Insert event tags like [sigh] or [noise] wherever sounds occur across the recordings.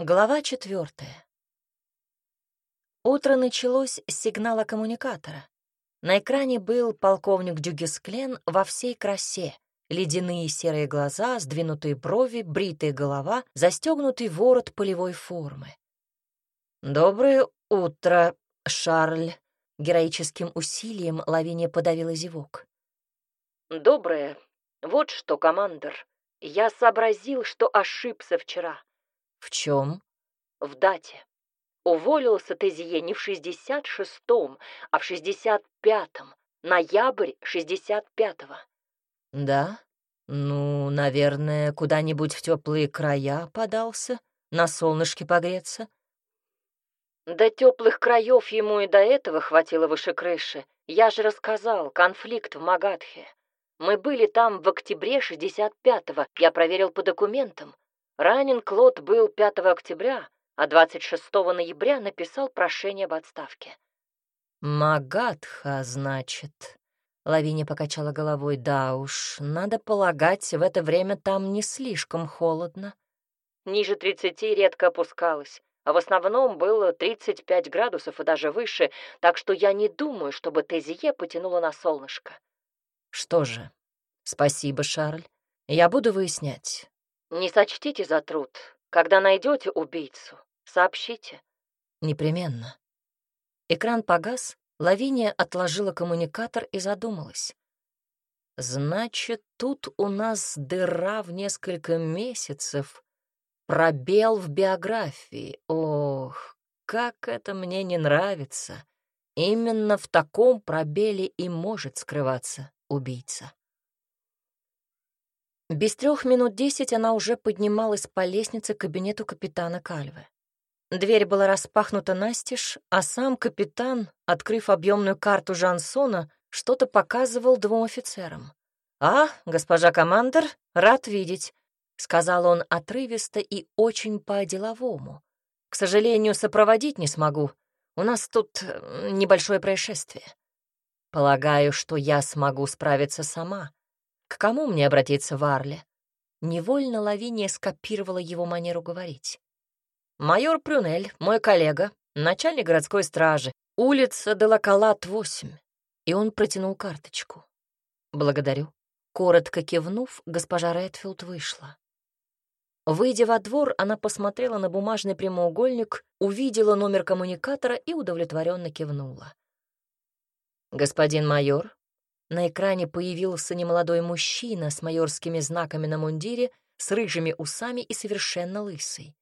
Глава четвертая. Утро началось с сигнала коммуникатора. На экране был полковник Дюгесклен во всей красе. Ледяные серые глаза, сдвинутые брови, бритая голова, застегнутый ворот полевой формы. «Доброе утро, Шарль!» Героическим усилием Лавиния подавила зевок. «Доброе. Вот что, командор. Я сообразил, что ошибся вчера. «В чем?» «В дате. Уволился Тезие не в шестьдесят шестом, а в шестьдесят пятом. Ноябрь шестьдесят пятого». «Да? Ну, наверное, куда-нибудь в теплые края подался, на солнышке погреться». До теплых краев ему и до этого хватило выше крыши. Я же рассказал, конфликт в Магадхе. Мы были там в октябре 65-го, я проверил по документам. Ранен Клод был 5 октября, а 26 ноября написал прошение об отставке. «Магадха, значит?» Лавиния покачала головой. «Да уж, надо полагать, в это время там не слишком холодно». Ниже тридцати редко опускалось, а в основном было 35 градусов и даже выше, так что я не думаю, чтобы Тезие потянуло на солнышко. «Что же, спасибо, Шарль. Я буду выяснять. Не сочтите за труд. Когда найдете убийцу, сообщите. Непременно. Экран погас, Лавиния отложила коммуникатор и задумалась. Значит, тут у нас дыра в несколько месяцев, пробел в биографии. Ох, как это мне не нравится. Именно в таком пробеле и может скрываться убийца. Без трех минут десять она уже поднималась по лестнице к кабинету капитана Кальвы. Дверь была распахнута настежь, а сам капитан, открыв объемную карту Жансона, что-то показывал двум офицерам. «А, госпожа командир, рад видеть», — сказал он отрывисто и очень по-деловому. «К сожалению, сопроводить не смогу. У нас тут э, небольшое происшествие. Полагаю, что я смогу справиться сама. К кому мне обратиться в Арле? Невольно Лавиния скопировала его манеру говорить. «Майор Прюнель, мой коллега, начальник городской стражи, улица Делакалат, 8». И он протянул карточку. «Благодарю». Коротко кивнув, госпожа Редфилд вышла. Выйдя во двор, она посмотрела на бумажный прямоугольник, увидела номер коммуникатора и удовлетворенно кивнула. «Господин майор, на экране появился немолодой мужчина с майорскими знаками на мундире, с рыжими усами и совершенно лысый.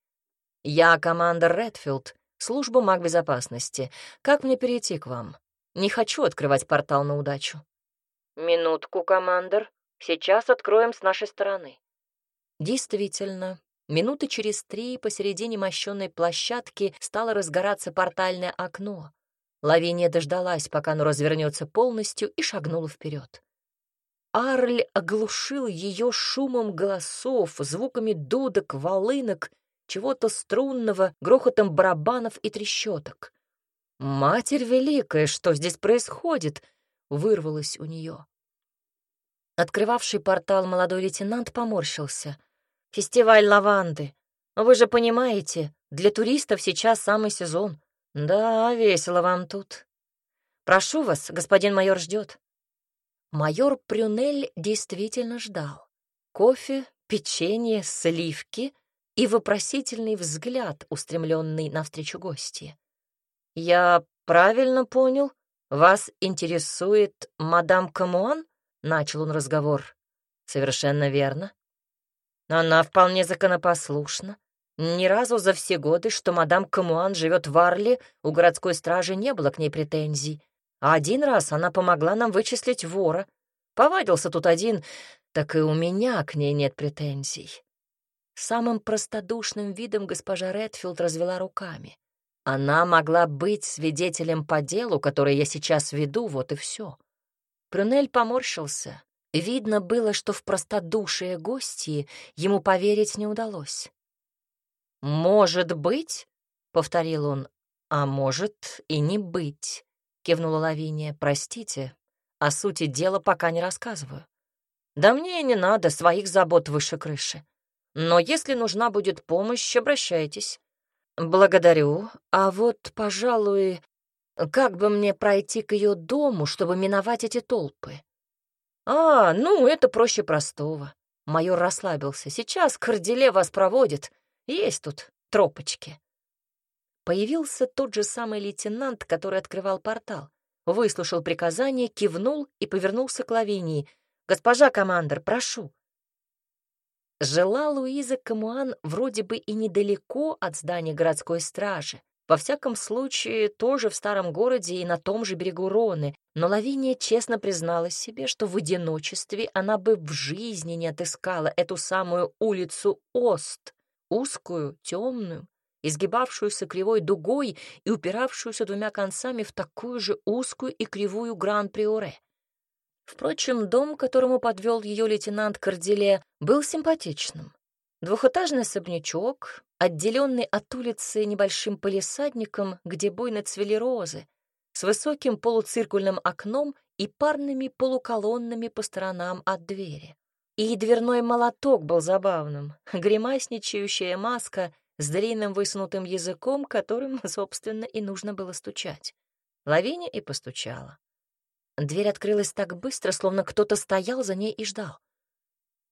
«Я командор Редфилд, служба магбезопасности. Как мне перейти к вам? Не хочу открывать портал на удачу». «Минутку, командор. Сейчас откроем с нашей стороны». Действительно, минуты через три посередине мощенной площадки стало разгораться портальное окно. Лавиния дождалась, пока оно развернется полностью, и шагнула вперед. Арль оглушил ее шумом голосов, звуками дудок, волынок, чего-то струнного, грохотом барабанов и трещоток. «Матерь Великая, что здесь происходит?» — вырвалось у нее. Открывавший портал молодой лейтенант поморщился. «Фестиваль лаванды. Вы же понимаете, для туристов сейчас самый сезон. «Да, весело вам тут. Прошу вас, господин майор ждет». Майор Прюнель действительно ждал. Кофе, печенье, сливки и вопросительный взгляд, устремленный навстречу гости. «Я правильно понял? Вас интересует мадам Камуан?» — начал он разговор. «Совершенно верно. Она вполне законопослушна, ни разу за все годы, что мадам Камуан живет в Арле, у городской стражи не было к ней претензий. А один раз она помогла нам вычислить вора. Повадился тут один, так и у меня к ней нет претензий. Самым простодушным видом госпожа Редфилд развела руками. Она могла быть свидетелем по делу, которое я сейчас веду, вот и все. Прюнель поморщился. Видно было, что в простодушие гости ему поверить не удалось. «Может быть», — повторил он, — «а может и не быть», — кивнула Лавиния. «Простите, о сути дела пока не рассказываю. Да мне и не надо, своих забот выше крыши. Но если нужна будет помощь, обращайтесь. Благодарю. А вот, пожалуй, как бы мне пройти к ее дому, чтобы миновать эти толпы? А, ну, это проще простого. Майор расслабился. Сейчас Корделе вас проводит. Есть тут тропочки. Появился тот же самый лейтенант, который открывал портал. Выслушал приказание, кивнул и повернулся к Лавинии. «Госпожа командор, прошу». Жила Луиза Камуан вроде бы и недалеко от здания городской стражи. Во всяком случае, тоже в старом городе и на том же берегу Роны, но Лавиния честно призналась себе, что в одиночестве она бы в жизни не отыскала эту самую улицу Ост, узкую, темную, изгибавшуюся кривой дугой и упиравшуюся двумя концами в такую же узкую и кривую Гран-Приоре. Впрочем, дом, которому подвел ее лейтенант Корделе, был симпатичным. Двухэтажный особнячок, отделенный от улицы небольшим полисадником, где буйно цвели розы, с высоким полуциркульным окном и парными полуколоннами по сторонам от двери. И дверной молоток был забавным, гримасничающая маска с длинным высунутым языком, которым, [laughs] собственно, и нужно было стучать. Лавиния и постучала. Дверь открылась так быстро, словно кто-то стоял за ней и ждал.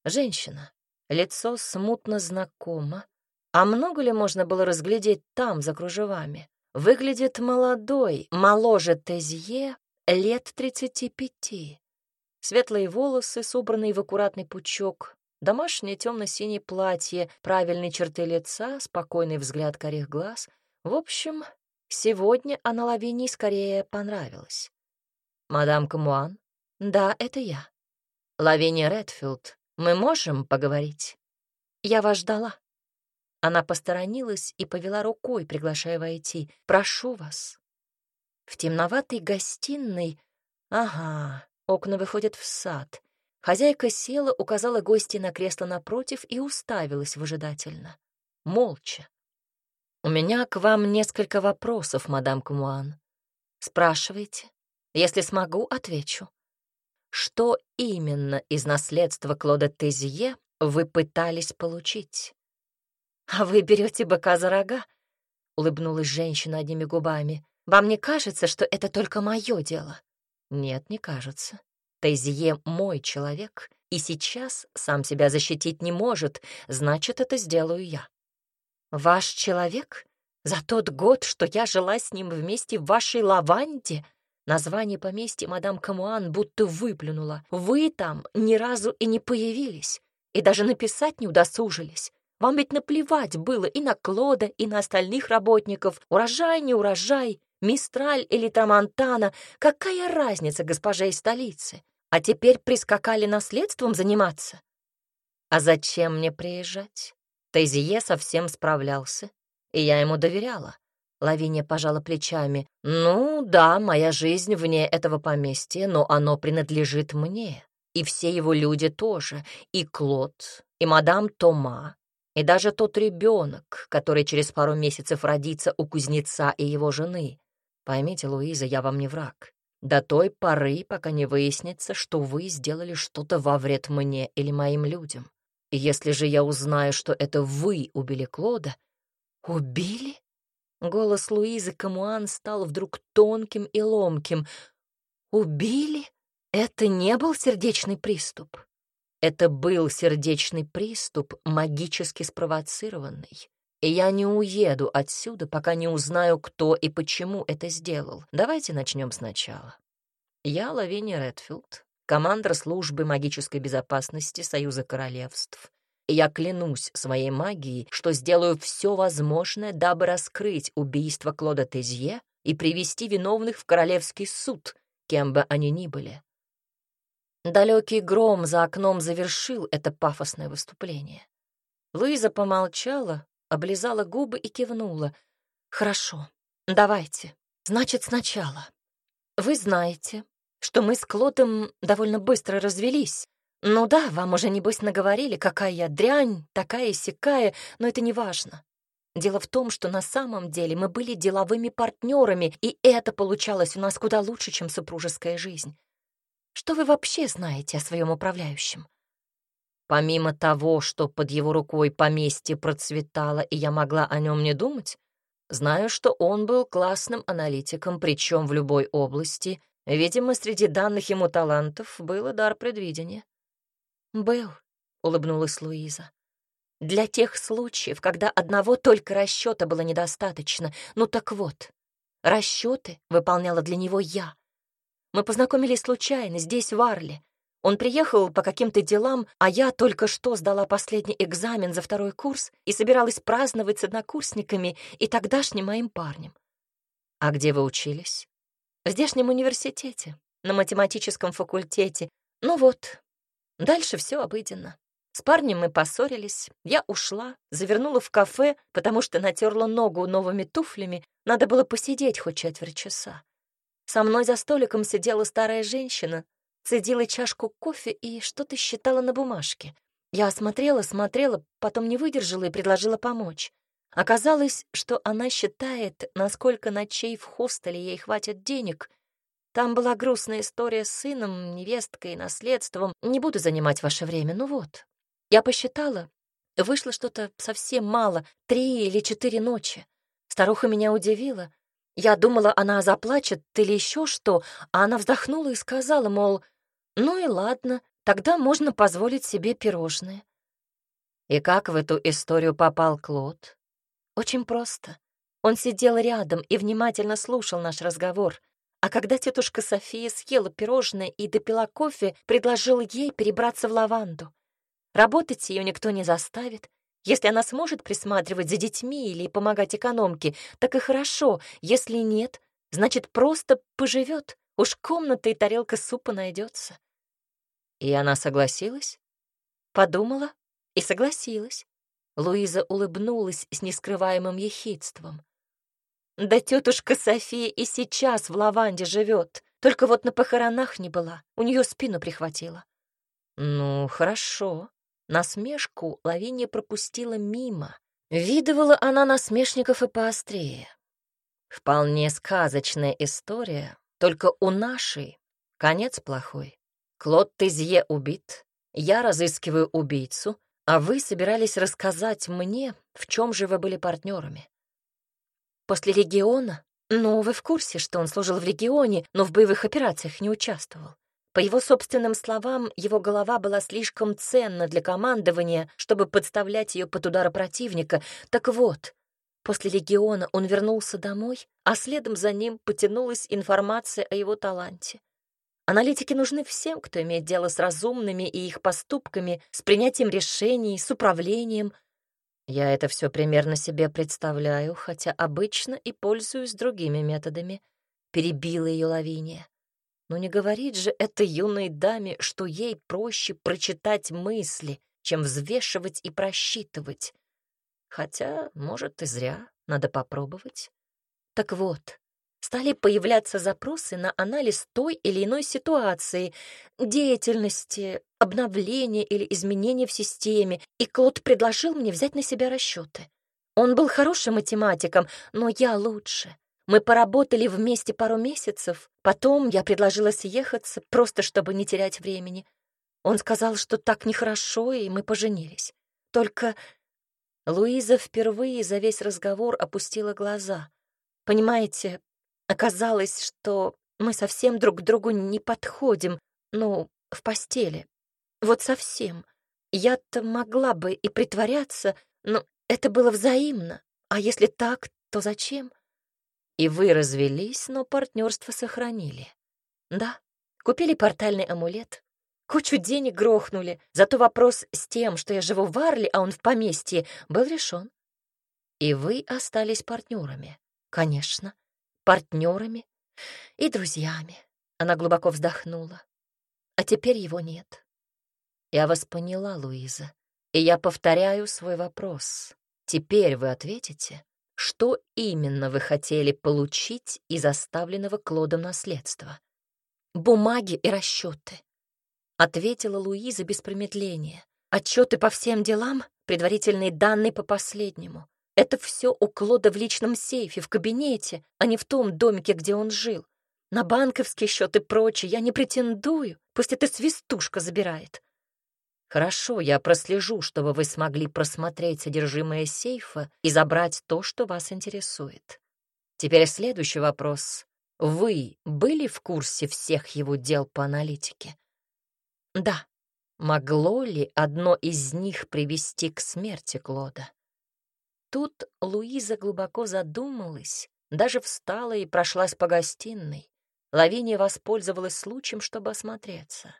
Женщина. Лицо смутно знакомо. А много ли можно было разглядеть там, за кружевами? Выглядит молодой, моложе Тезье, лет тридцати пяти. Светлые волосы, собранные в аккуратный пучок, домашнее темно-синее платье, правильные черты лица, спокойный взгляд корих глаз. В общем, сегодня она Лавинии скорее понравилась. «Мадам Камуан?» «Да, это я». «Лавиния Редфилд, мы можем поговорить?» «Я вас ждала». Она посторонилась и повела рукой, приглашая войти. «Прошу вас». В темноватой гостиной... Ага, окна выходят в сад. Хозяйка села, указала гости на кресло напротив и уставилась выжидательно. Молча. «У меня к вам несколько вопросов, мадам Камуан. Спрашивайте. Если смогу, отвечу. Что именно из наследства Клода Тезье вы пытались получить? А вы берете быка за рога? Улыбнулась женщина одними губами. Вам не кажется, что это только мое дело? Нет, не кажется. Тезье мой человек, и сейчас сам себя защитить не может, значит, это сделаю я. Ваш человек? За тот год, что я жила с ним вместе в вашей лаванде? Название поместья мадам Камуан будто выплюнула. Вы там ни разу и не появились, и даже написать не удосужились. Вам ведь наплевать было и на Клода, и на остальных работников. Урожай, не урожай, Мистраль или Трамонтана. Какая разница, госпожа из столицы? А теперь прискакали наследством заниматься? А зачем мне приезжать? Тезие совсем справлялся, и я ему доверяла. Лавиния пожала плечами. «Ну да, моя жизнь вне этого поместья, но оно принадлежит мне. И все его люди тоже. И Клод, и мадам Тома, и даже тот ребенок, который через пару месяцев родится у кузнеца и его жены. Поймите, Луиза, я вам не враг. До той поры, пока не выяснится, что вы сделали что-то во вред мне или моим людям. И если же я узнаю, что это вы убили Клода... Убили? Голос Луизы Камуан стал вдруг тонким и ломким. «Убили? Это не был сердечный приступ. Это был сердечный приступ, магически спровоцированный. И я не уеду отсюда, пока не узнаю, кто и почему это сделал. Давайте начнем сначала. Я Лавиния Редфилд, командир службы магической безопасности Союза Королевств и я клянусь своей магией, что сделаю все возможное, дабы раскрыть убийство Клода Тезье и привести виновных в королевский суд, кем бы они ни были. Далекий гром за окном завершил это пафосное выступление. Луиза помолчала, облизала губы и кивнула. «Хорошо, давайте. Значит, сначала. Вы знаете, что мы с Клодом довольно быстро развелись, ну да, вам уже, небось, наговорили, какая я дрянь, такая сякая, но это не важно. Дело в том, что на самом деле мы были деловыми партнерами, и это получалось у нас куда лучше, чем супружеская жизнь. Что вы вообще знаете о своем управляющем? Помимо того, что под его рукой поместье процветало, и я могла о нем не думать, знаю, что он был классным аналитиком, причем в любой области. Видимо, среди данных ему талантов был дар предвидения. «Был», — улыбнулась Луиза. «Для тех случаев, когда одного только расчета было недостаточно. Ну так вот, расчеты выполняла для него я. Мы познакомились случайно, здесь, в Арле. Он приехал по каким-то делам, а я только что сдала последний экзамен за второй курс и собиралась праздновать с однокурсниками и тогдашним моим парнем. А где вы учились? В здешнем университете, на математическом факультете. Ну вот, дальше все обыденно. С парнем мы поссорились, я ушла, завернула в кафе, потому что натерла ногу новыми туфлями, надо было посидеть хоть четверть часа. Со мной за столиком сидела старая женщина, цедила чашку кофе и что-то считала на бумажке. Я смотрела, смотрела, потом не выдержала и предложила помочь. Оказалось, что она считает, насколько ночей в хостеле ей хватит денег. Там была грустная история с сыном, невесткой, наследством. Не буду занимать ваше время, ну вот. Я посчитала. Вышло что-то совсем мало, три или четыре ночи. Старуха меня удивила. Я думала, она заплачет или еще что, а она вздохнула и сказала, мол, ну и ладно, тогда можно позволить себе пирожные. И как в эту историю попал Клод? Очень просто. Он сидел рядом и внимательно слушал наш разговор. А когда тетушка София съела пирожное и допила кофе, предложил ей перебраться в лаванду. Работать ее никто не заставит, если она сможет присматривать за детьми или помогать экономке, так и хорошо. Если нет, значит, просто поживет. Уж комната и тарелка супа найдется. И она согласилась? Подумала и согласилась. Луиза улыбнулась с нескрываемым ехидством. Да тетушка София и сейчас в лаванде живет, только вот на похоронах не была, у нее спину прихватило. Ну, хорошо, Насмешку Лавиния пропустила мимо. Видывала она насмешников и поострее. Вполне сказочная история, только у нашей конец плохой. Клод Тезье убит, я разыскиваю убийцу, а вы собирались рассказать мне, в чем же вы были партнерами. После легиона? Ну, вы в курсе, что он служил в легионе, но в боевых операциях не участвовал. По его собственным словам, его голова была слишком ценна для командования, чтобы подставлять ее под удары противника. Так вот, после легиона он вернулся домой, а следом за ним потянулась информация о его таланте. Аналитики нужны всем, кто имеет дело с разумными и их поступками, с принятием решений, с управлением. Я это все примерно себе представляю, хотя обычно и пользуюсь другими методами. Перебила ее Лавиния. Но не говорит же этой юной даме, что ей проще прочитать мысли, чем взвешивать и просчитывать. Хотя, может, и зря, надо попробовать. Так вот, стали появляться запросы на анализ той или иной ситуации, деятельности, обновления или изменения в системе, и Клод предложил мне взять на себя расчеты. Он был хорошим математиком, но я лучше. Мы поработали вместе пару месяцев, потом я предложила съехаться, просто чтобы не терять времени. Он сказал, что так нехорошо, и мы поженились. Только Луиза впервые за весь разговор опустила глаза. Понимаете, оказалось, что мы совсем друг к другу не подходим, ну, в постели. Вот совсем. Я-то могла бы и притворяться, но это было взаимно. А если так, то зачем? И вы развелись, но партнерство сохранили. Да, купили портальный амулет, кучу денег грохнули, зато вопрос с тем, что я живу в Варле, а он в поместье, был решен. И вы остались партнерами. Конечно, партнерами и друзьями. Она глубоко вздохнула. А теперь его нет. Я вас поняла, Луиза. И я повторяю свой вопрос. Теперь вы ответите? Что именно вы хотели получить из оставленного Клодом наследства. «Бумаги и расчеты», — ответила Луиза без промедления. «Отчеты по всем делам, предварительные данные по последнему. Это все у Клода в личном сейфе, в кабинете, а не в том домике, где он жил. На банковский счет и прочее я не претендую, пусть эта свистушка забирает». Хорошо, я прослежу, чтобы вы смогли просмотреть содержимое сейфа и забрать то, что вас интересует. Теперь следующий вопрос. Вы были в курсе всех его дел по аналитике? Да. Могло ли одно из них привести к смерти Клода? Тут Луиза глубоко задумалась, даже встала и прошлась по гостиной. Лавиния воспользовалась случаем, чтобы осмотреться.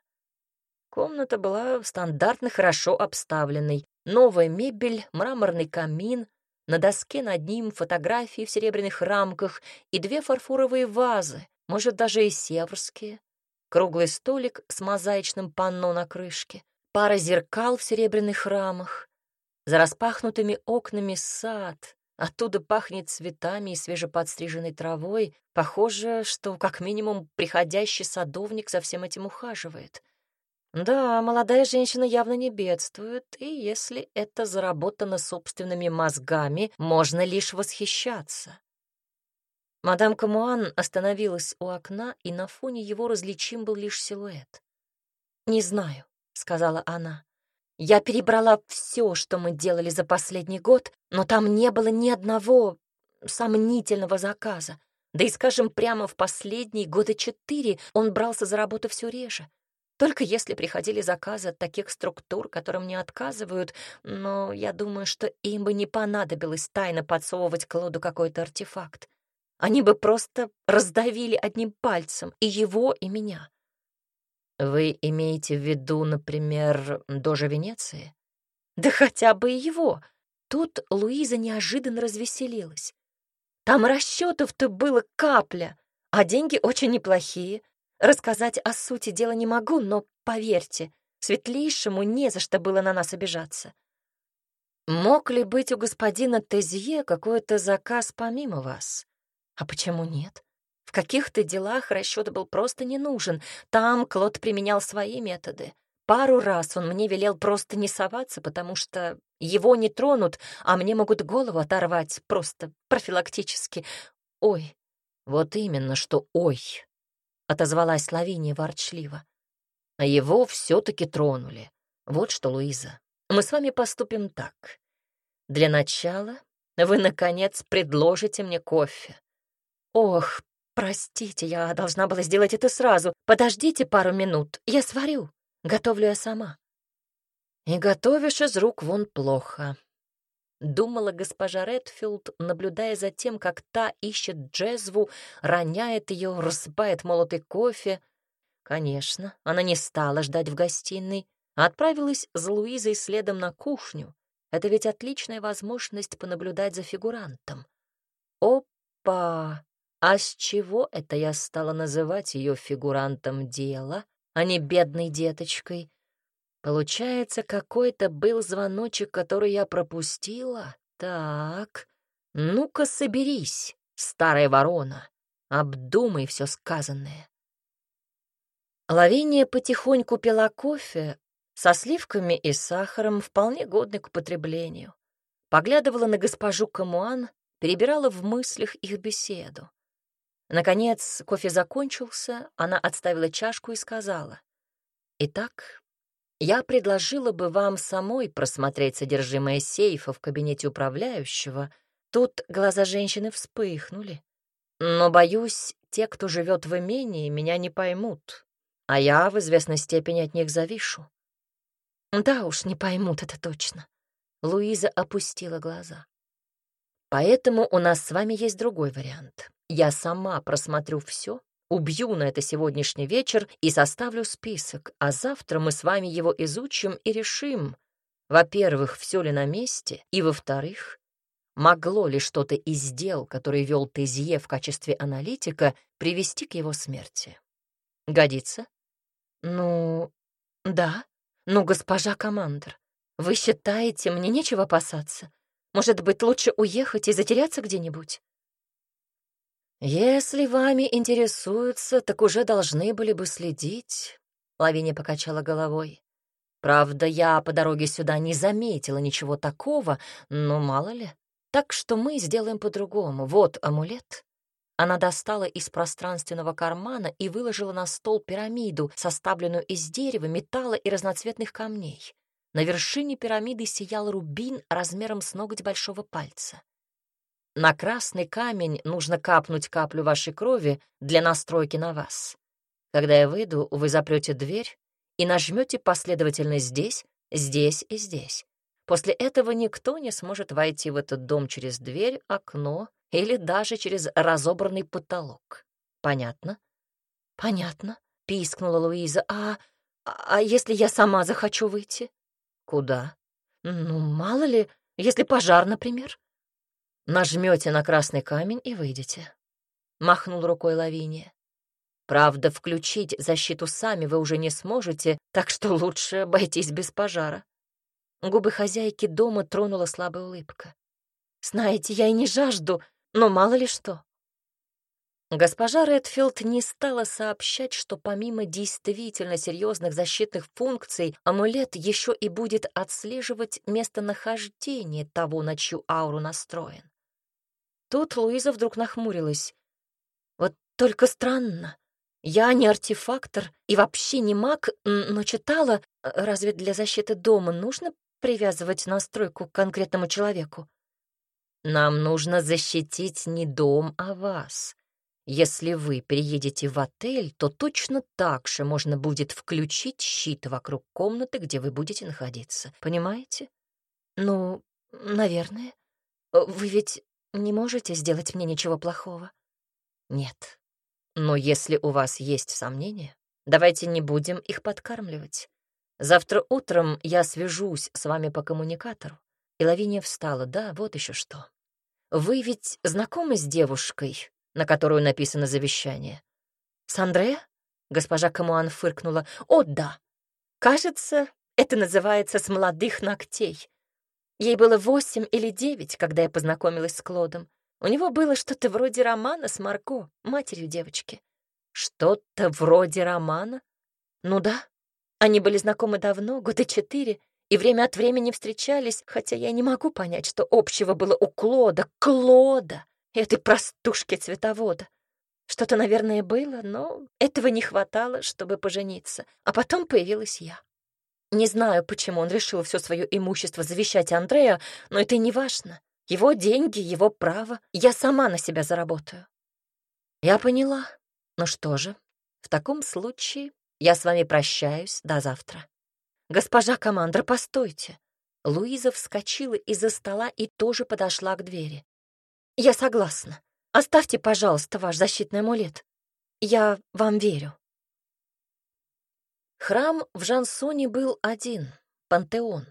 Комната была стандартно хорошо обставленной. Новая мебель, мраморный камин, на доске над ним фотографии в серебряных рамках и две фарфоровые вазы, может, даже и северские. Круглый столик с мозаичным панно на крышке, пара зеркал в серебряных рамах. За распахнутыми окнами сад, оттуда пахнет цветами и свежеподстриженной травой. Похоже, что как минимум приходящий садовник за всем этим ухаживает. Да, молодая женщина явно не бедствует, и если это заработано собственными мозгами, можно лишь восхищаться. Мадам Камуан остановилась у окна, и на фоне его различим был лишь силуэт. «Не знаю», — сказала она. «Я перебрала все, что мы делали за последний год, но там не было ни одного сомнительного заказа. Да и, скажем, прямо в последние года четыре он брался за работу все реже. Только если приходили заказы от таких структур, которым не отказывают, но я думаю, что им бы не понадобилось тайно подсовывать Клоду какой-то артефакт. Они бы просто раздавили одним пальцем и его, и меня. Вы имеете в виду, например, Дожа Венеции? Да хотя бы и его. Тут Луиза неожиданно развеселилась. Там расчетов-то было капля, а деньги очень неплохие. Рассказать о сути дела не могу, но, поверьте, светлейшему не за что было на нас обижаться. Мог ли быть у господина Тезье какой-то заказ помимо вас? А почему нет? В каких-то делах расчет был просто не нужен. Там Клод применял свои методы. Пару раз он мне велел просто не соваться, потому что его не тронут, а мне могут голову оторвать просто профилактически. Ой, вот именно, что ой отозвалась Лавиния ворчливо. А его все-таки тронули. Вот что, Луиза, мы с вами поступим так. Для начала вы, наконец, предложите мне кофе. Ох, простите, я должна была сделать это сразу. Подождите пару минут, я сварю. Готовлю я сама. И готовишь из рук вон плохо, Думала госпожа Редфилд, наблюдая за тем, как та ищет джезву, роняет ее, рассыпает молотый кофе. Конечно, она не стала ждать в гостиной, а отправилась за Луизой следом на кухню. Это ведь отличная возможность понаблюдать за фигурантом. Опа! А с чего это я стала называть ее фигурантом дела, а не бедной деточкой? Получается, какой-то был звоночек, который я пропустила? Так, ну-ка соберись, старая ворона, обдумай все сказанное. Лавиния потихоньку пила кофе со сливками и сахаром, вполне годный к употреблению. Поглядывала на госпожу Камуан, перебирала в мыслях их беседу. Наконец кофе закончился, она отставила чашку и сказала. «Итак, я предложила бы вам самой просмотреть содержимое сейфа в кабинете управляющего. Тут глаза женщины вспыхнули. Но, боюсь, те, кто живет в имении, меня не поймут, а я в известной степени от них завишу. Да уж, не поймут это точно. Луиза опустила глаза. Поэтому у нас с вами есть другой вариант. Я сама просмотрю все Убью на это сегодняшний вечер и составлю список, а завтра мы с вами его изучим и решим, во-первых, все ли на месте, и, во-вторых, могло ли что-то из дел, которые вел Тезье в качестве аналитика, привести к его смерти. Годится? Ну, да. Ну, госпожа командор, вы считаете, мне нечего опасаться? Может быть, лучше уехать и затеряться где-нибудь? «Если вами интересуются, так уже должны были бы следить», — Лавиния покачала головой. «Правда, я по дороге сюда не заметила ничего такого, но мало ли. Так что мы сделаем по-другому. Вот амулет». Она достала из пространственного кармана и выложила на стол пирамиду, составленную из дерева, металла и разноцветных камней. на вершине пирамиды сиял рубин размером с ноготь большого пальца. На красный камень нужно капнуть каплю вашей крови для настройки на вас. Когда я выйду, вы запрете дверь и нажмете последовательно здесь, здесь и здесь. После этого никто не сможет войти в этот дом через дверь, окно или даже через разобранный потолок. Понятно? Понятно, пискнула Луиза. А, а если я сама захочу выйти? Куда? Ну, мало ли, если пожар, например. Нажмете на красный камень и выйдете. Махнул рукой Лавиния. Правда, включить защиту сами вы уже не сможете, так что лучше обойтись без пожара. Губы хозяйки дома тронула слабая улыбка. «Знаете, я и не жажду, но мало ли что». Госпожа Редфилд не стала сообщать, что помимо действительно серьезных защитных функций, амулет еще и будет отслеживать местонахождение того, на чью ауру настроен. Тут Луиза вдруг нахмурилась. «Вот только странно. Я не артефактор и вообще не маг, но читала, разве для защиты дома нужно привязывать настройку к конкретному человеку? Нам нужно защитить не дом, а вас. Если вы приедете в отель, то точно так же можно будет включить щит вокруг комнаты, где вы будете находиться. Понимаете? Ну, наверное. Вы ведь не можете сделать мне ничего плохого? Нет. Но если у вас есть сомнения, давайте не будем их подкармливать. Завтра утром я свяжусь с вами по коммуникатору. И Лавиния встала. Да, вот еще что. Вы ведь знакомы с девушкой, на которую написано завещание? С Андре? Госпожа Камуан фыркнула. О, да. Кажется, это называется «с молодых ногтей». Ей было восемь или девять, когда я познакомилась с Клодом. У него было что-то вроде романа с Марко, матерью девочки. Что-то вроде романа? Ну да. Они были знакомы давно, года четыре, и время от времени встречались, хотя я не могу понять, что общего было у Клода, Клода, этой простушки цветовода. Что-то, наверное, было, но этого не хватало, чтобы пожениться. А потом появилась я. Не знаю, почему он решил все свое имущество завещать Андрея, но это не важно. Его деньги, его право. Я сама на себя заработаю. Я поняла. Ну что же, в таком случае я с вами прощаюсь до завтра. Госпожа командра, постойте. Луиза вскочила из-за стола и тоже подошла к двери. Я согласна. Оставьте, пожалуйста, ваш защитный амулет. Я вам верю. Храм в Жансоне был один — пантеон.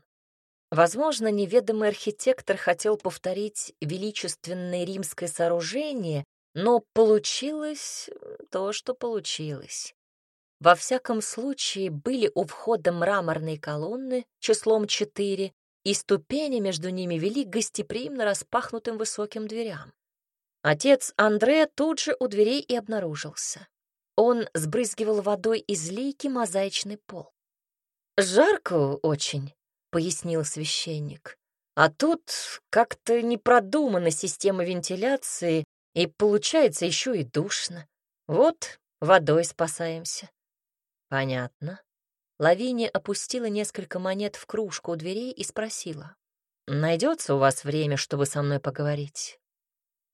Возможно, неведомый архитектор хотел повторить величественное римское сооружение, но получилось то, что получилось. Во всяком случае, были у входа мраморные колонны числом четыре, и ступени между ними вели гостеприимно распахнутым высоким дверям. Отец Андре тут же у дверей и обнаружился. Он сбрызгивал водой из лейки мозаичный пол. «Жарко очень», — пояснил священник. «А тут как-то не продумана система вентиляции, и получается еще и душно. Вот водой спасаемся». «Понятно». Лавиния опустила несколько монет в кружку у дверей и спросила. «Найдется у вас время, чтобы со мной поговорить?»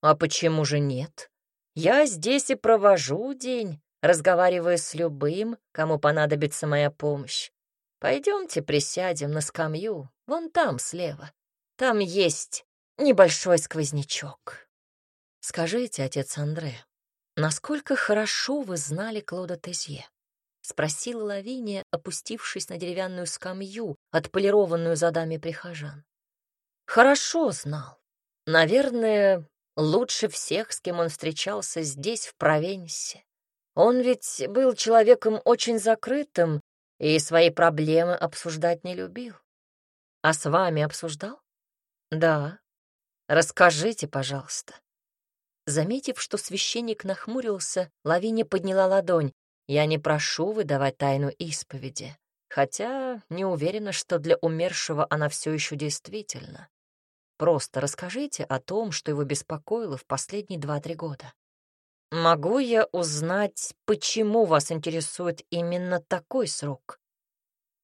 «А почему же нет? Я здесь и провожу день, разговаривая с любым, кому понадобится моя помощь. Пойдемте присядем на скамью, вон там слева. Там есть небольшой сквознячок. Скажите, отец Андре, насколько хорошо вы знали Клода Тезье? Спросила Лавиния, опустившись на деревянную скамью, отполированную задами прихожан. Хорошо знал. Наверное, лучше всех, с кем он встречался здесь, в Провенсе. Он ведь был человеком очень закрытым и свои проблемы обсуждать не любил. А с вами обсуждал? Да. Расскажите, пожалуйста. Заметив, что священник нахмурился, Лавиня подняла ладонь. Я не прошу выдавать тайну исповеди, хотя не уверена, что для умершего она все еще действительна. Просто расскажите о том, что его беспокоило в последние два-три года. Могу я узнать, почему вас интересует именно такой срок?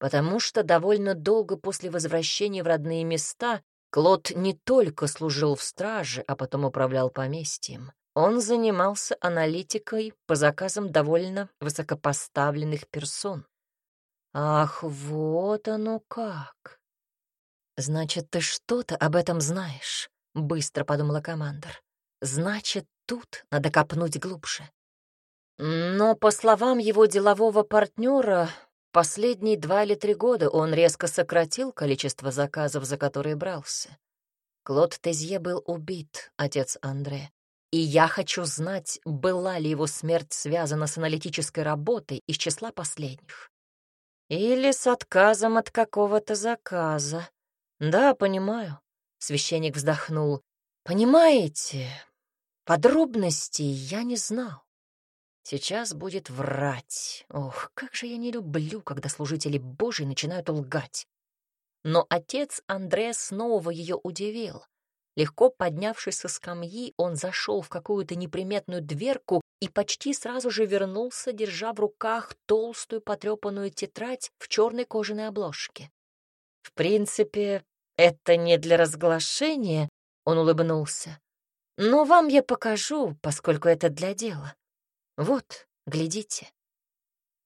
потому что довольно долго после возвращения в родные места Клод не только служил в страже, а потом управлял поместьем. Он занимался аналитикой по заказам довольно высокопоставленных персон. Ах, вот оно как. Значит, ты что-то об этом знаешь, быстро подумала командор. Значит, тут надо копнуть глубже. Но, по словам его делового партнера, последние два или три года он резко сократил количество заказов, за которые брался. Клод Тезье был убит, отец Андре. И я хочу знать, была ли его смерть связана с аналитической работой из числа последних. Или с отказом от какого-то заказа. Да, понимаю. Священник вздохнул. Понимаете, подробностей я не знал. Сейчас будет врать. Ох, как же я не люблю, когда служители Божьи начинают лгать. Но отец Андре снова ее удивил. Легко поднявшись со скамьи, он зашел в какую-то неприметную дверку и почти сразу же вернулся, держа в руках толстую потрепанную тетрадь в черной кожаной обложке. «В принципе, это не для разглашения», — он улыбнулся. «Но вам я покажу, поскольку это для дела. Вот, глядите».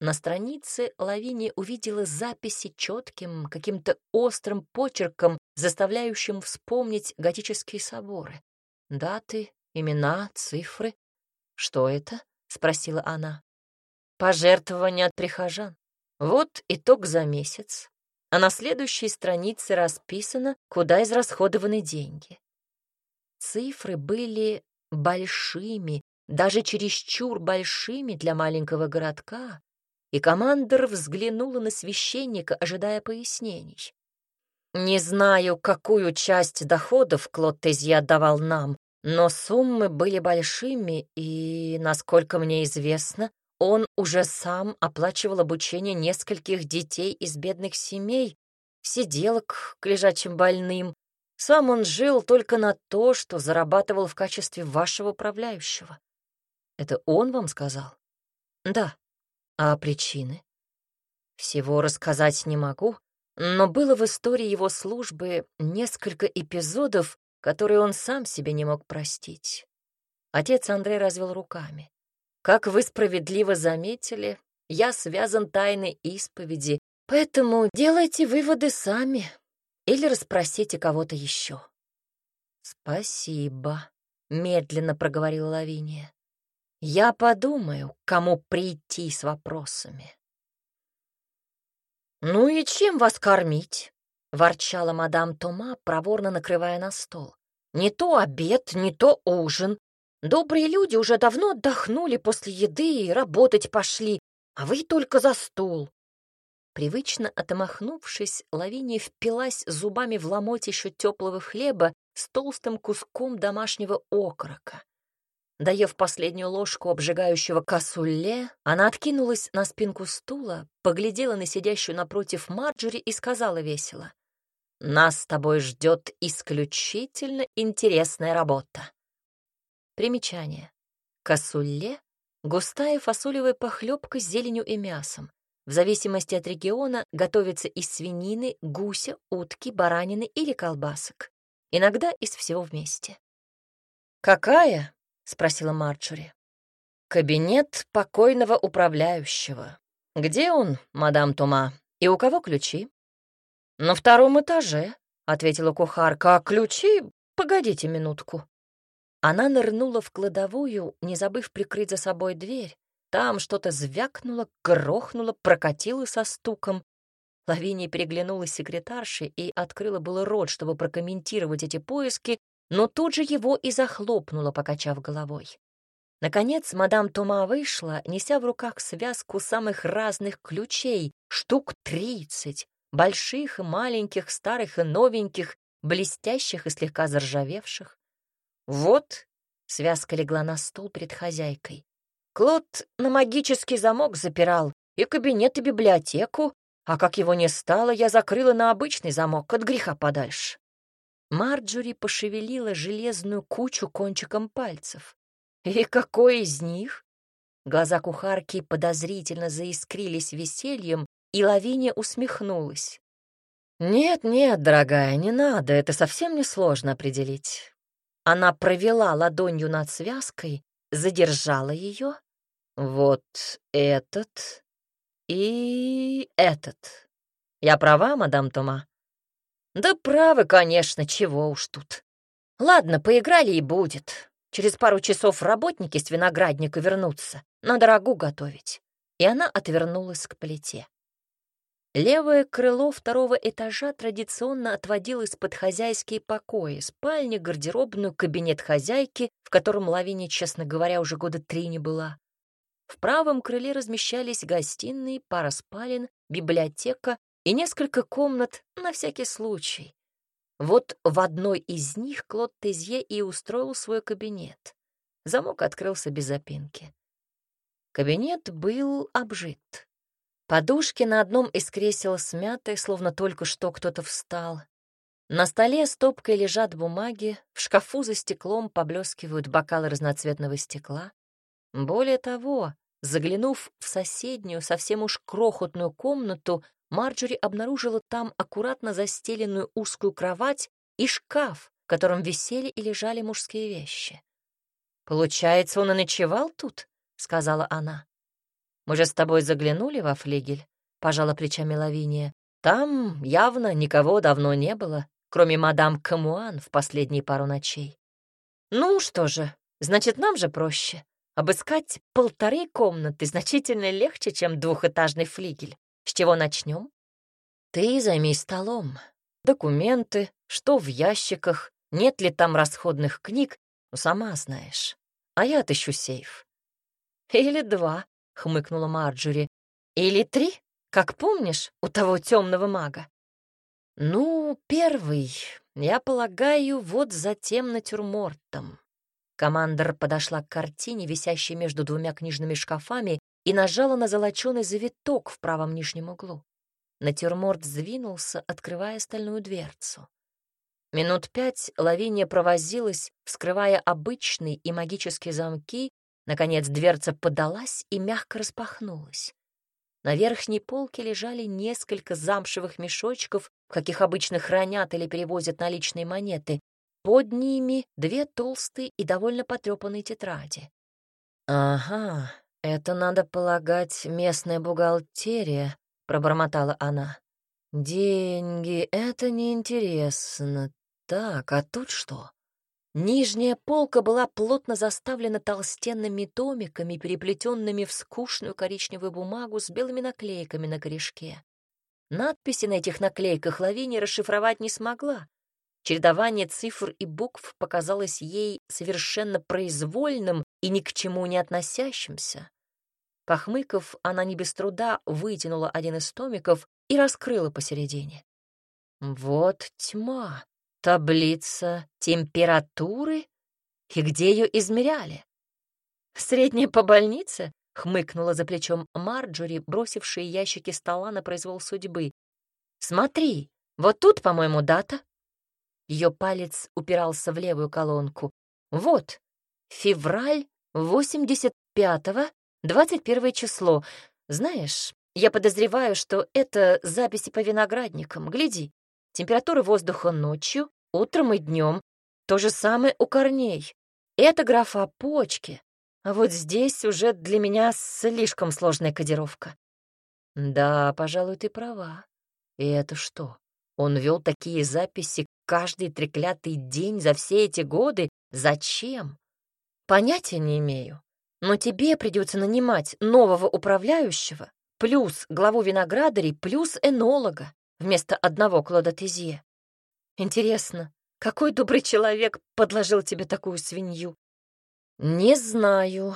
На странице Лавиния увидела записи четким, каким-то острым почерком, заставляющим вспомнить готические соборы. Даты, имена, цифры. «Что это?» — спросила она. «Пожертвования от прихожан. Вот итог за месяц. А на следующей странице расписано, куда израсходованы деньги. Цифры были большими, даже чересчур большими для маленького городка, и командор взглянула на священника, ожидая пояснений. «Не знаю, какую часть доходов Клод Тезье отдавал нам, но суммы были большими, и, насколько мне известно, он уже сам оплачивал обучение нескольких детей из бедных семей, сиделок к лежачим больным. Сам он жил только на то, что зарабатывал в качестве вашего управляющего. Это он вам сказал? Да. А причины? Всего рассказать не могу, но было в истории его службы несколько эпизодов, которые он сам себе не мог простить. Отец Андрей развел руками. Как вы справедливо заметили, я связан тайной исповеди, поэтому делайте выводы сами или расспросите кого-то еще. Спасибо, медленно проговорила Лавиния. Я подумаю, кому прийти с вопросами. «Ну и чем вас кормить?» — ворчала мадам Тома, проворно накрывая на стол. «Не то обед, не то ужин. Добрые люди уже давно отдохнули после еды и работать пошли, а вы только за стол». Привычно отмахнувшись, Лавиния впилась зубами в ломоть еще теплого хлеба с толстым куском домашнего окорока. Доев последнюю ложку обжигающего косуле, она откинулась на спинку стула, поглядела на сидящую напротив Марджори и сказала весело. «Нас с тобой ждет исключительно интересная работа». Примечание. Косуле — густая фасолевая похлебка с зеленью и мясом. В зависимости от региона готовится из свинины, гуся, утки, баранины или колбасок. Иногда из всего вместе. «Какая?» — спросила Марджори. «Кабинет покойного управляющего. Где он, мадам Тома, и у кого ключи?» «На втором этаже», — ответила кухарка. «А ключи? Погодите минутку». Она нырнула в кладовую, не забыв прикрыть за собой дверь. Там что-то звякнуло, грохнуло, прокатило со стуком. Лавиния переглянулась с секретаршей и открыла было рот, чтобы прокомментировать эти поиски, но тут же его и захлопнула, покачав головой. Наконец мадам Тома вышла, неся в руках связку самых разных ключей, штук тридцать, больших и маленьких, старых и новеньких, блестящих и слегка заржавевших. «Вот», — связка легла на стол перед хозяйкой, Клод на магический замок запирал и кабинет, и библиотеку, а как его не стало, я закрыла на обычный замок от греха подальше. Марджори пошевелила железную кучу кончиком пальцев. «И какой из них?» Глаза кухарки подозрительно заискрились весельем, и Лавиния усмехнулась. «Нет, нет, дорогая, не надо, это совсем несложно определить». Она провела ладонью над связкой, задержала ее. «Вот этот и этот. Я права, мадам Тома?» «Да правы, конечно, чего уж тут. Ладно, поиграли и будет. Через пару часов работники с виноградника вернутся. Надо рагу готовить». И она отвернулась к плите. Левое крыло второго этажа традиционно отводилось под хозяйские покои, спальня, гардеробную, кабинет хозяйки, в котором Лавине, честно говоря, уже года три не была. В правом крыле размещались гостиные, пара спален, библиотека и несколько комнат на всякий случай. Вот в одной из них Клод Тезье и устроил свой кабинет. Замок открылся без запинки. Кабинет был обжит. Подушки на одном из кресел смяты, словно только что кто-то встал. На столе стопкой лежат бумаги, в шкафу за стеклом поблескивают бокалы разноцветного стекла. Более того, заглянув в соседнюю, совсем уж крохотную комнату, Марджори обнаружила там аккуратно застеленную узкую кровать и шкаф, в котором висели и лежали мужские вещи. «Получается, он и ночевал тут?» — сказала она. Мы же с тобой заглянули во флигель, пожала плечами Лавиния. Там явно никого давно не было, кроме мадам Камуан в последние пару ночей. Ну что же, значит, нам же проще. Обыскать полторы комнаты значительно легче, чем двухэтажный флигель. С чего начнем? Ты займись столом. Документы, что в ящиках, нет ли там расходных книг, ну, сама знаешь. А я отыщу сейф. Или два, — хмыкнула Марджори. «Или три, как помнишь, у того темного мага?» «Ну, первый, я полагаю, вот за тем натюрмортом». Командор подошла к картине, висящей между двумя книжными шкафами, и нажала на золоченый завиток в правом нижнем углу. Натюрморт сдвинулся, открывая стальную дверцу. Минут пять Лавиния провозилась, вскрывая обычные и магические замки, Наконец дверца подалась и мягко распахнулась. На верхней полке лежали несколько замшевых мешочков, в каких обычно хранят или перевозят наличные монеты. Под ними две толстые и довольно потрепанные тетради. «Ага, это, надо полагать, местная бухгалтерия», — пробормотала она. «Деньги — это неинтересно. Так, а тут что?» Нижняя полка была плотно заставлена толстенными томиками, переплетенными в скучную коричневую бумагу с белыми наклейками на корешке. Надписи на этих наклейках Лавиния расшифровать не смогла. Чередование цифр и букв показалось ей совершенно произвольным и ни к чему не относящимся. Похмыков, она не без труда вытянула один из томиков и раскрыла посередине. Вот тьма. Таблица температуры? И где ее измеряли? Средняя по больнице? Хмыкнула за плечом Марджори, бросившие ящики стола на произвол судьбы. Смотри, вот тут, по-моему, дата. Ее палец упирался в левую колонку. Вот, февраль 85-го, 21 число. Знаешь, я подозреваю, что это записи по виноградникам. Гляди, температура воздуха ночью, утром и днем. То же самое у корней. Это графа о почке. А вот здесь уже для меня слишком сложная кодировка. Да, пожалуй, ты права. И это что? Он вел такие записи каждый треклятый день за все эти годы? Зачем? Понятия не имею. Но тебе придется нанимать нового управляющего, плюс главу виноградарей, плюс энолога вместо одного Клода Тезье. Интересно, какой добрый человек подложил тебе такую свинью? Не знаю.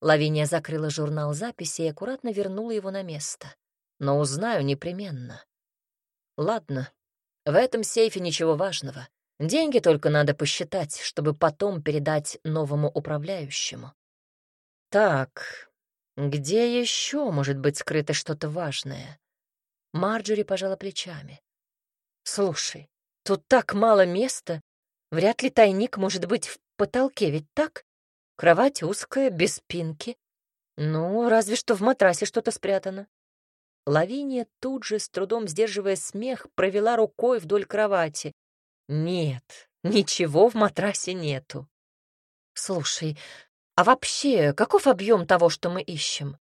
Лавиния закрыла журнал записи и аккуратно вернула его на место. Но узнаю непременно. Ладно, в этом сейфе ничего важного. Деньги только надо посчитать, чтобы потом передать новому управляющему. Так, где еще может быть скрыто что-то важное? Марджори пожала плечами. Слушай, Тут так мало места. Вряд ли тайник может быть в потолке, ведь так? Кровать узкая, без спинки. Ну, разве что в матрасе что-то спрятано. Лавиния тут же, с трудом сдерживая смех, провела рукой вдоль кровати. Нет, ничего в матрасе нету. Слушай, а вообще, каков объем того, что мы ищем?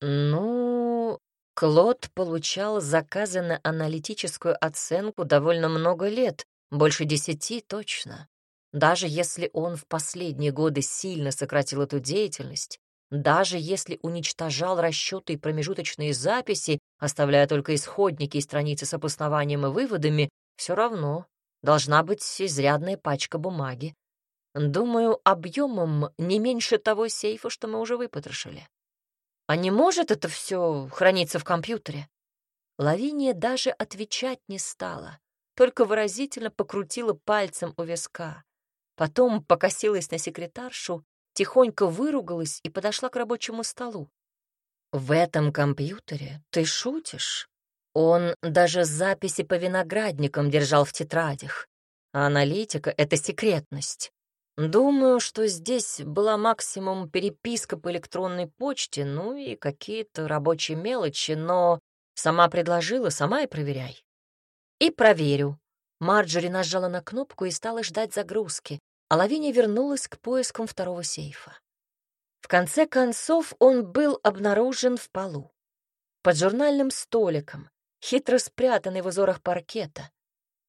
Ну, Клод получал заказы на аналитическую оценку довольно много лет, больше десяти точно. Даже если он в последние годы сильно сократил эту деятельность, даже если уничтожал расчеты и промежуточные записи, оставляя только исходники и страницы с опознаванием и выводами, все равно должна быть изрядная пачка бумаги. Думаю, объемом не меньше того сейфа, что мы уже выпотрошили. А не может это все храниться в компьютере? Лавиния даже отвечать не стала, только выразительно покрутила пальцем у виска. Потом покосилась на секретаршу тихонько выругалась и подошла к рабочему столу. «В этом компьютере ты шутишь? Он даже записи по виноградникам держал в тетрадях. А аналитика — это секретность. Думаю, что здесь была максимум переписка по электронной почте, ну и какие-то рабочие мелочи, но сама предложила, сама и проверяй. И проверю. Марджори нажала на кнопку и стала ждать загрузки а Лавиния вернулась к поискам второго сейфа. В конце концов он был обнаружен в полу, под журнальным столиком, хитро спрятанный в узорах паркета,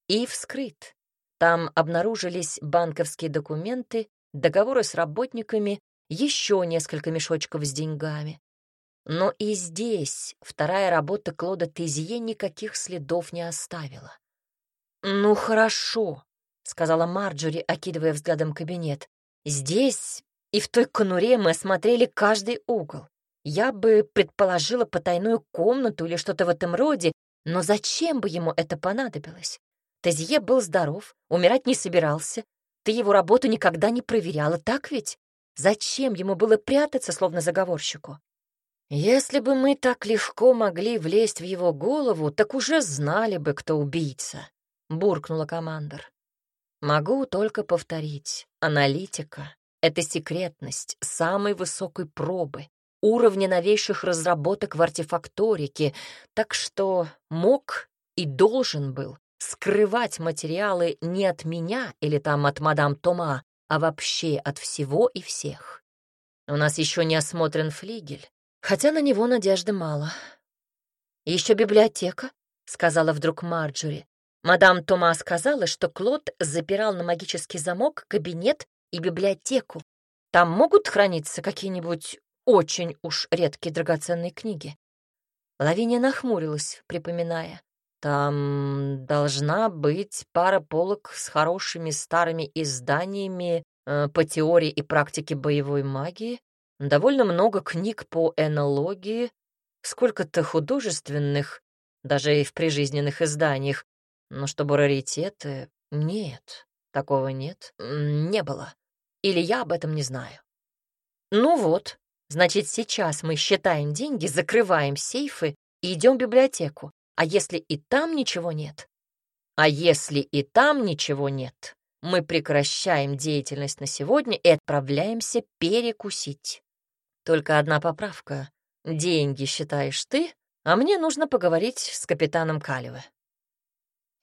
и вскрыт. Там обнаружились банковские документы, договоры с работниками, еще несколько мешочков с деньгами. Но и здесь вторая работа Клода Тезье никаких следов не оставила. «Ну хорошо», — сказала Марджори, окидывая взглядом кабинет. «Здесь и в той конуре мы осмотрели каждый угол. Я бы предположила потайную комнату или что-то в этом роде, но зачем бы ему это понадобилось? Тазье был здоров, умирать не собирался. Ты его работу никогда не проверяла, так ведь? Зачем ему было прятаться, словно заговорщику? Если бы мы так легко могли влезть в его голову, так уже знали бы, кто убийца, — буркнула командор. Могу только повторить. Аналитика — это секретность самой высокой пробы, уровня новейших разработок в артефакторике, так что мог и должен был скрывать материалы не от меня или там от мадам Тома, а вообще от всего и всех. У нас еще не осмотрен флигель, хотя на него надежды мало. Еще библиотека, — сказала вдруг Марджори. Мадам Тома сказала, что Клод запирал на магический замок кабинет и библиотеку. Там могут храниться какие-нибудь очень уж редкие драгоценные книги. Лавиния нахмурилась, припоминая. Там должна быть пара полок с хорошими старыми изданиями э, по теории и практике боевой магии, довольно много книг по энологии, сколько-то художественных, даже и в прижизненных изданиях, но чтобы раритеты... Нет, такого нет. Не было. Или я об этом не знаю. Ну вот, значит, сейчас мы считаем деньги, закрываем сейфы и идем в библиотеку. А если и там ничего нет? А если и там ничего нет, мы прекращаем деятельность на сегодня и отправляемся перекусить. Только одна поправка. Деньги считаешь ты, а мне нужно поговорить с капитаном Калеве.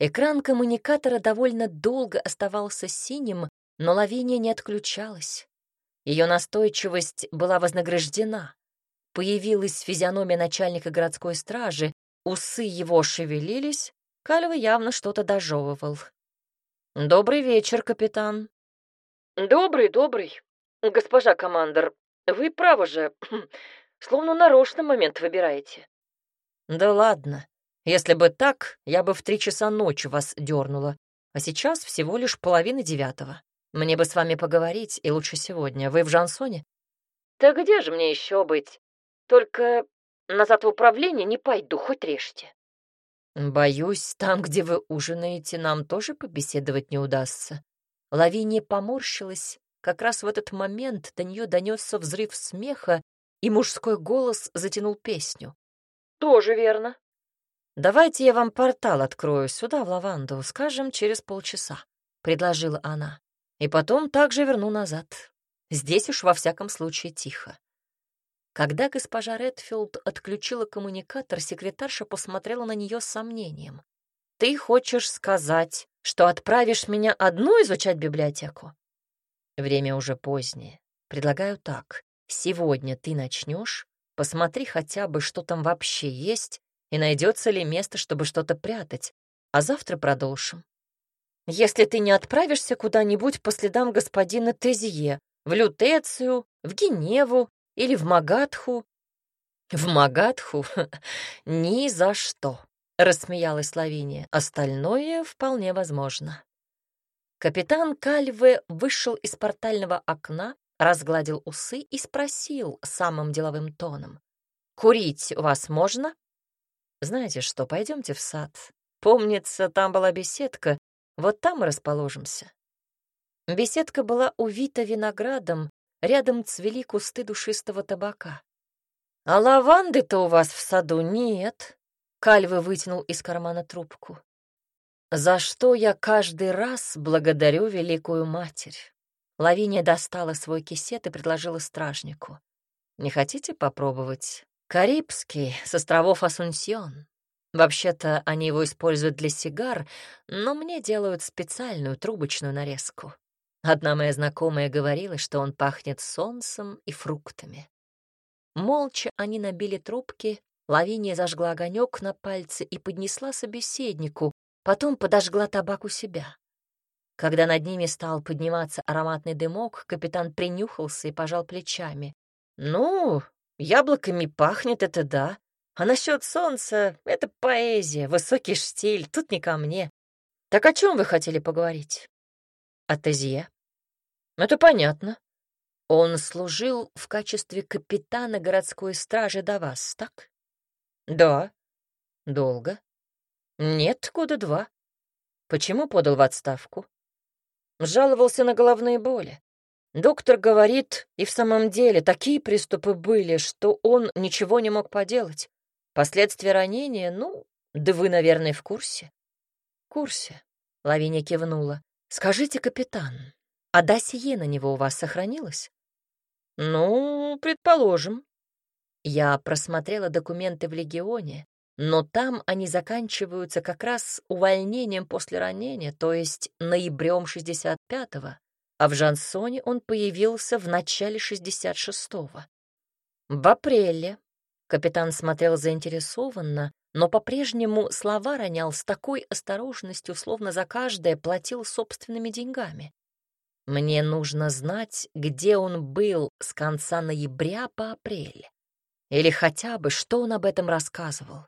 Экран коммуникатора довольно долго оставался синим, но Лавиния не отключалась. Ее настойчивость была вознаграждена. Появилась физиономия начальника городской стражи, усы его шевелились, Калева явно что-то дожевывал. «Добрый вечер, капитан». «Добрый, добрый. Госпожа командор, вы правы же, [clears throat] словно нарочно момент выбираете». «Да ладно, если бы так, я бы в три часа ночи вас дернула, а сейчас всего лишь половина девятого. Мне бы с вами поговорить, и лучше сегодня. Вы в Жансоне? Да где же мне еще быть? Только назад в управление не пойду, хоть режьте. Боюсь, там, где вы ужинаете, нам тоже побеседовать не удастся. Лавиния поморщилась. Как раз в этот момент до нее донесся взрыв смеха, и мужской голос затянул песню. «Тоже верно. «Давайте я вам портал открою сюда, в лаванду, скажем, через полчаса», — предложила она. «И потом также верну назад. Здесь уж во всяком случае тихо». Когда госпожа Редфилд отключила коммуникатор, секретарша посмотрела на нее с сомнением. «Ты хочешь сказать, что отправишь меня одну изучать библиотеку?» «Время уже позднее. Предлагаю так. Сегодня ты начнешь, посмотри хотя бы, что там вообще есть, и найдется ли место, чтобы что-то прятать, а завтра продолжим. Если ты не отправишься куда-нибудь по следам господина Тезье, в Лютецию, в Геневу или в Магадху? В Магадху? [laughs] Ни за что, рассмеялась Лавиния. Остальное вполне возможно. Капитан Кальве вышел из портального окна, разгладил усы и спросил самым деловым тоном. «Курить у вас можно?» «Знаете что, пойдемте в сад. Помнится, там была беседка, вот там мы расположимся». Беседка была увита виноградом, Рядом цвели кусты душистого табака. «А лаванды-то у вас в саду нет?» Кальвы вытянул из кармана трубку. «За что я каждый раз благодарю Великую Матерь?» Лавиния достала свой кисет и предложила стражнику. «Не хотите попробовать? Карибский, с островов Асунсьон. Вообще-то они его используют для сигар, но мне делают специальную трубочную нарезку. Одна моя знакомая говорила, что он пахнет солнцем и фруктами. Молча они набили трубки, Лавиния зажгла огонек на пальце и поднесла собеседнику, потом подожгла табак у себя. Когда над ними стал подниматься ароматный дымок, капитан принюхался и пожал плечами. «Ну, яблоками пахнет, это да. А насчет солнца — это поэзия, высокий штиль, тут не ко мне. Так о чем вы хотели поговорить?» «О Тезье?» Это понятно. Он служил в качестве капитана городской стражи до вас, так? Да. Долго? Нет, года два. Почему подал в отставку? Жаловался на головные боли. Доктор говорит, и в самом деле такие приступы были, что он ничего не мог поделать. Последствия ранения, ну, да вы, наверное, в курсе. В курсе, Лавиния кивнула. Скажите, капитан, а досье на него у вас сохранилось? Ну, предположим. Я просмотрела документы в Легионе, но там они заканчиваются как раз увольнением после ранения, то есть ноябрем 65-го, а в Жансоне он появился в начале 66-го. В апреле капитан смотрел заинтересованно, но по-прежнему слова ронял с такой осторожностью, словно за каждое платил собственными деньгами. Мне нужно знать, где он был с конца ноября по апрель. Или хотя бы, что он об этом рассказывал.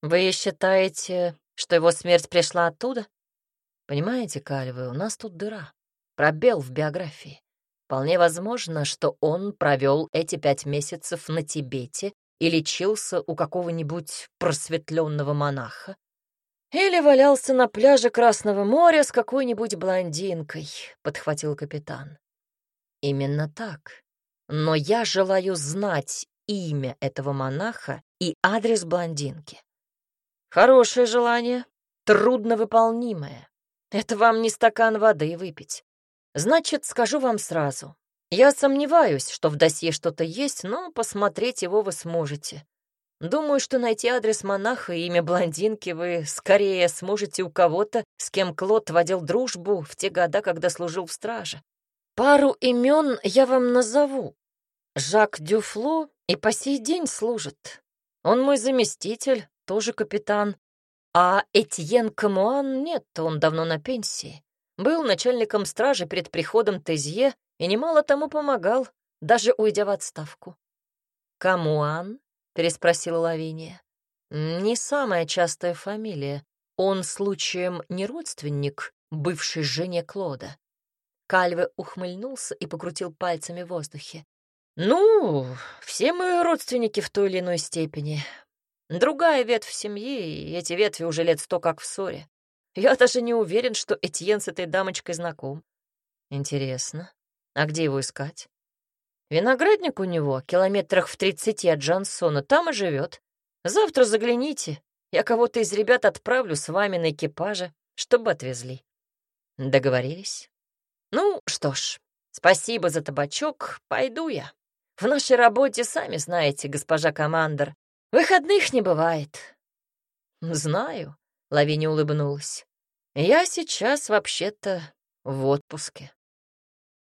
Вы считаете, что его смерть пришла оттуда? Понимаете, Кальвы, у нас тут дыра, пробел в биографии. Вполне возможно, что он провел эти пять месяцев на Тибете и лечился у какого-нибудь просветленного монаха, «Или валялся на пляже Красного моря с какой-нибудь блондинкой», — подхватил капитан. «Именно так. Но я желаю знать имя этого монаха и адрес блондинки. Хорошее желание, трудновыполнимое. Это вам не стакан воды выпить. Значит, скажу вам сразу. Я сомневаюсь, что в досье что-то есть, но посмотреть его вы сможете. Думаю, что найти адрес монаха и имя блондинки вы скорее сможете у кого-то, с кем Клод водил дружбу в те года, когда служил в страже. Пару имен я вам назову. Жак Дюфло и по сей день служит. Он мой заместитель, тоже капитан. А Этьен Камуан нет, он давно на пенсии. Был начальником стражи перед приходом Тезье и немало тому помогал, даже уйдя в отставку. Камуан переспросила Лавиния. «Не самая частая фамилия. Он случаем не родственник бывшей жене Клода?» Кальве ухмыльнулся и покрутил пальцами в воздухе. «Ну, все мы родственники в той или иной степени. Другая ветвь семьи, и эти ветви уже лет сто как в ссоре. Я даже не уверен, что Этьен с этой дамочкой знаком. Интересно, а где его искать? Виноградник у него километрах в тридцати от Джансона, там и живет. Завтра загляните, я кого-то из ребят отправлю с вами на экипаже, чтобы отвезли. Договорились? Ну, что ж, спасибо за табачок, пойду я. В нашей работе, сами знаете, госпожа командор, выходных не бывает». «Знаю», — Лавиния улыбнулась. «Я сейчас вообще-то в отпуске».